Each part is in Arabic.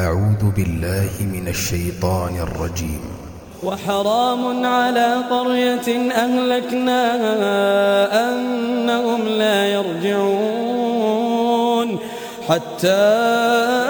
أعوذ بالله من الشيطان الرجيم. وحرام على قرية أهلكناها أنهم لا يرجعون حتى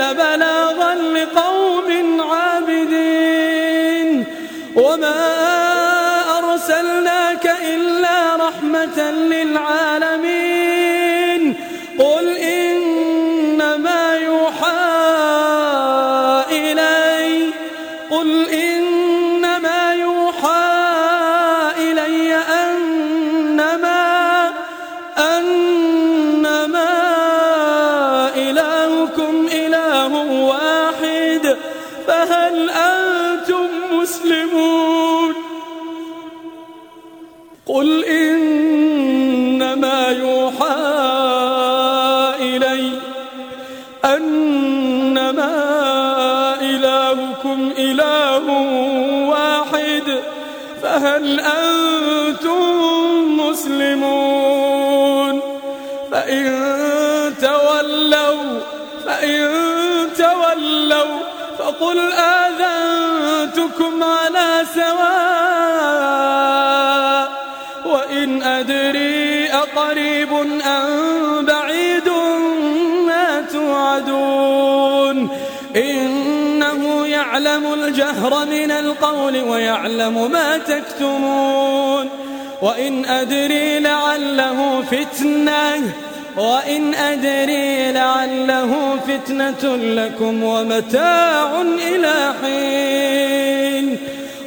هذا لبلاغا لقوم أنما إلهكم إله واحد فهل أنتم مسلمون؟ فإن تولوا فإن تولوا فقل آذنتكم على سواء يعلم الجهر من القول ويعلم ما تكتمون. وإن أدري لعله فتنة وإن أدري لعله فتنة لكم ومتاع إلى حين.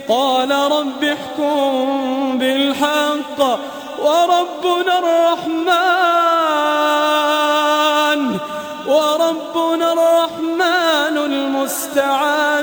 قال رب احكم بالحق وربنا الرحمن وربنا الرحمن المستعان.